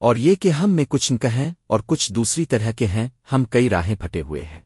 اور یہ کہ ہم میں کچھ کہیں اور کچھ دوسری طرح کے ہیں، ہم کئی راہیں پھٹے ہوئے ہیں۔